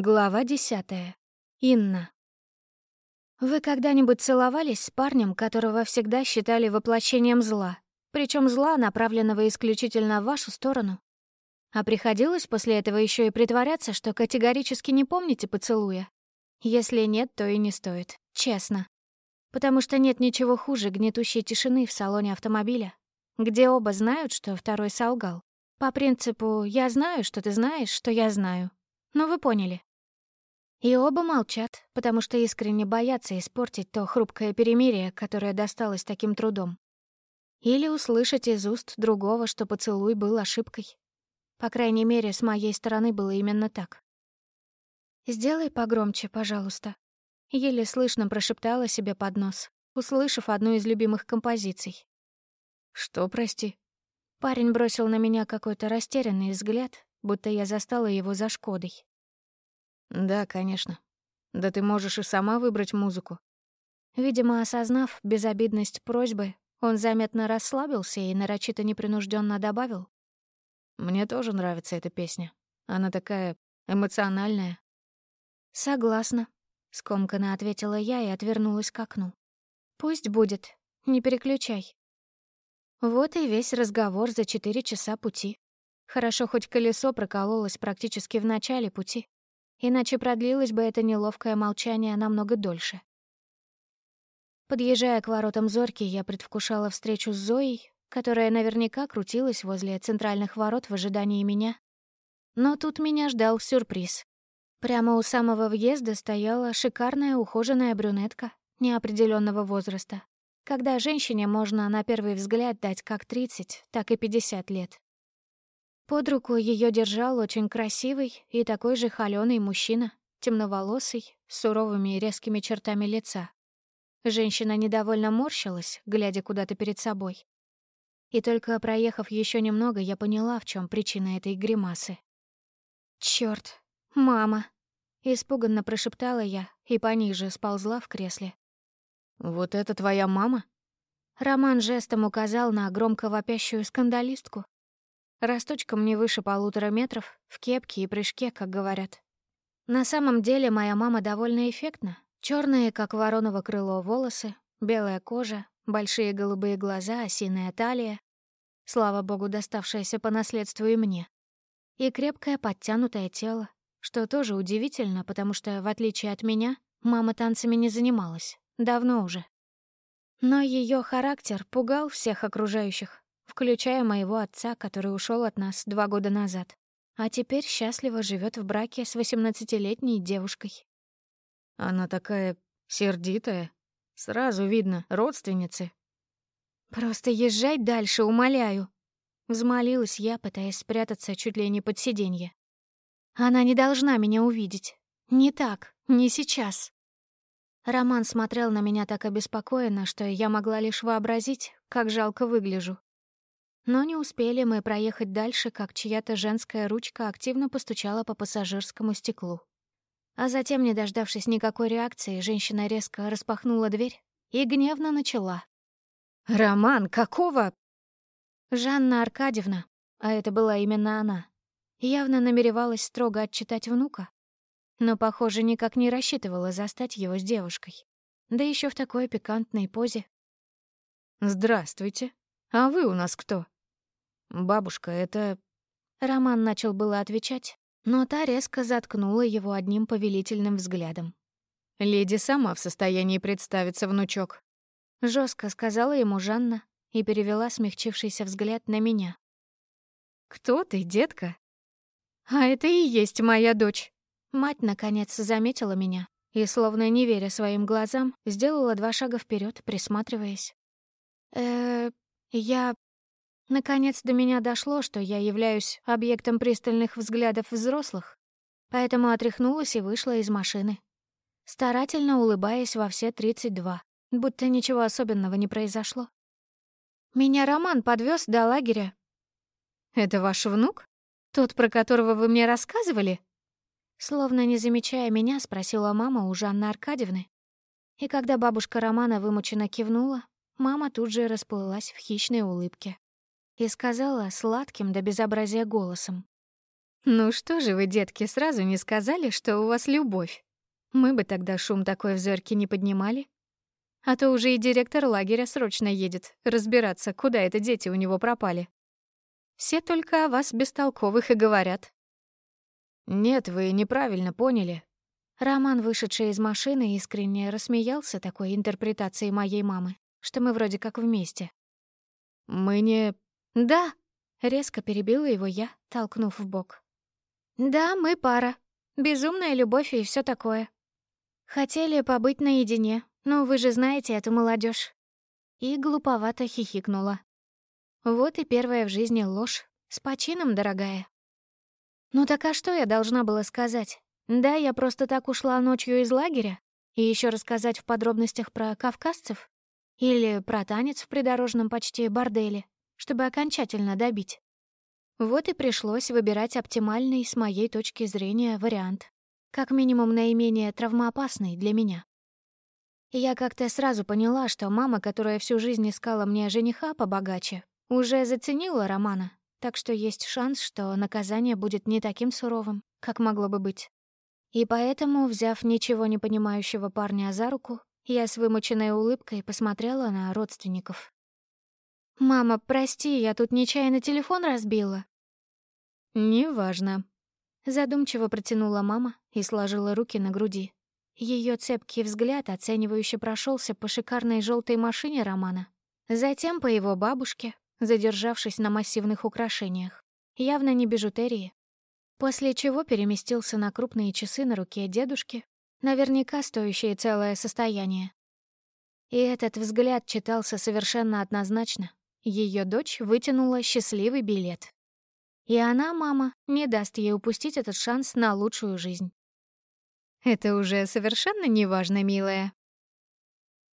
Глава десятая. Инна. Вы когда-нибудь целовались с парнем, которого всегда считали воплощением зла, причем зла, направленного исключительно в вашу сторону? А приходилось после этого еще и притворяться, что категорически не помните поцелуя? Если нет, то и не стоит, честно. Потому что нет ничего хуже гнетущей тишины в салоне автомобиля, где оба знают, что второй солгал. По принципу «я знаю, что ты знаешь, что я знаю». Ну, вы поняли. И оба молчат, потому что искренне боятся испортить то хрупкое перемирие, которое досталось таким трудом. Или услышать из уст другого, что поцелуй был ошибкой. По крайней мере, с моей стороны было именно так. «Сделай погромче, пожалуйста», — еле слышно прошептала себе под нос, услышав одну из любимых композиций. «Что, прости?» Парень бросил на меня какой-то растерянный взгляд, будто я застала его за Шкодой. Да, конечно. Да ты можешь и сама выбрать музыку. Видимо, осознав безобидность просьбы, он заметно расслабился и нарочито непринужденно добавил. Мне тоже нравится эта песня. Она такая эмоциональная. Согласна, скомканно ответила я и отвернулась к окну. Пусть будет, не переключай. Вот и весь разговор за четыре часа пути. Хорошо, хоть колесо прокололось практически в начале пути иначе продлилось бы это неловкое молчание намного дольше. Подъезжая к воротам Зорьки, я предвкушала встречу с Зоей, которая наверняка крутилась возле центральных ворот в ожидании меня. Но тут меня ждал сюрприз. Прямо у самого въезда стояла шикарная ухоженная брюнетка неопределенного возраста, когда женщине можно на первый взгляд дать как 30, так и 50 лет. Под руку ее держал очень красивый и такой же холёный мужчина, темноволосый, с суровыми и резкими чертами лица. Женщина недовольно морщилась, глядя куда-то перед собой. И только проехав еще немного, я поняла, в чем причина этой гримасы. Черт, мама!» — испуганно прошептала я и пониже сползла в кресле. «Вот это твоя мама?» Роман жестом указал на громко вопящую скандалистку, Росточком не выше полутора метров, в кепке и прыжке, как говорят. На самом деле моя мама довольно эффектна. Черные, как вороново крыло, волосы, белая кожа, большие голубые глаза, осиная талия. Слава богу, доставшаяся по наследству и мне. И крепкое подтянутое тело, что тоже удивительно, потому что, в отличие от меня, мама танцами не занималась. Давно уже. Но ее характер пугал всех окружающих, включая моего отца, который ушел от нас два года назад, а теперь счастливо живет в браке с восемнадцатилетней девушкой. Она такая сердитая. Сразу видно, родственницы. «Просто езжай дальше, умоляю», — взмолилась я, пытаясь спрятаться чуть ли не под сиденье. «Она не должна меня увидеть. Не так, не сейчас». Роман смотрел на меня так обеспокоенно, что я могла лишь вообразить, как жалко выгляжу. Но не успели мы проехать дальше, как чья-то женская ручка активно постучала по пассажирскому стеклу. А затем, не дождавшись никакой реакции, женщина резко распахнула дверь и гневно начала. «Роман, какого?» Жанна Аркадьевна, а это была именно она, явно намеревалась строго отчитать внука, но, похоже, никак не рассчитывала застать его с девушкой. Да еще в такой пикантной позе. «Здравствуйте. А вы у нас кто?» «Бабушка, это...» Роман начал было отвечать, но та резко заткнула его одним повелительным взглядом. «Леди сама в состоянии представиться, внучок», — жестко сказала ему Жанна и перевела смягчившийся взгляд на меня. «Кто ты, детка?» «А это и есть моя дочь». Мать, наконец, заметила меня и, словно не веря своим глазам, сделала два шага вперед, присматриваясь. э я Наконец до меня дошло, что я являюсь объектом пристальных взглядов взрослых, поэтому отряхнулась и вышла из машины, старательно улыбаясь во все 32, будто ничего особенного не произошло. Меня Роман подвез до лагеря. «Это ваш внук? Тот, про которого вы мне рассказывали?» Словно не замечая меня, спросила мама у Жанны Аркадьевны. И когда бабушка Романа вымученно кивнула, мама тут же расплылась в хищной улыбке и сказала сладким до безобразия голосом. «Ну что же вы, детки, сразу не сказали, что у вас любовь? Мы бы тогда шум такой в зорьке не поднимали. А то уже и директор лагеря срочно едет разбираться, куда это дети у него пропали. Все только о вас бестолковых и говорят». «Нет, вы неправильно поняли». Роман, вышедший из машины, искренне рассмеялся такой интерпретацией моей мамы, что мы вроде как вместе. «Мы не...» «Да», — резко перебила его я, толкнув в бок. «Да, мы пара. Безумная любовь и все такое. Хотели побыть наедине, но вы же знаете эту молодежь. И глуповато хихикнула. Вот и первая в жизни ложь. С почином, дорогая. Ну так а что я должна была сказать? Да, я просто так ушла ночью из лагеря? И еще рассказать в подробностях про кавказцев? Или про танец в придорожном почти борделе, чтобы окончательно добить? Вот и пришлось выбирать оптимальный, с моей точки зрения, вариант. Как минимум наименее травмоопасный для меня. Я как-то сразу поняла, что мама, которая всю жизнь искала мне жениха побогаче, уже заценила Романа, так что есть шанс, что наказание будет не таким суровым, как могло бы быть. И поэтому, взяв ничего не понимающего парня за руку, я с вымученной улыбкой посмотрела на родственников. «Мама, прости, я тут нечаянно телефон разбила». «Неважно», — задумчиво протянула мама и сложила руки на груди. Ее цепкий взгляд оценивающе прошелся по шикарной желтой машине Романа, затем по его бабушке, задержавшись на массивных украшениях, явно не бижутерии, после чего переместился на крупные часы на руке дедушки, наверняка стоящие целое состояние. И этот взгляд читался совершенно однозначно. Ее дочь вытянула счастливый билет. И она, мама, не даст ей упустить этот шанс на лучшую жизнь. «Это уже совершенно неважно, милая»,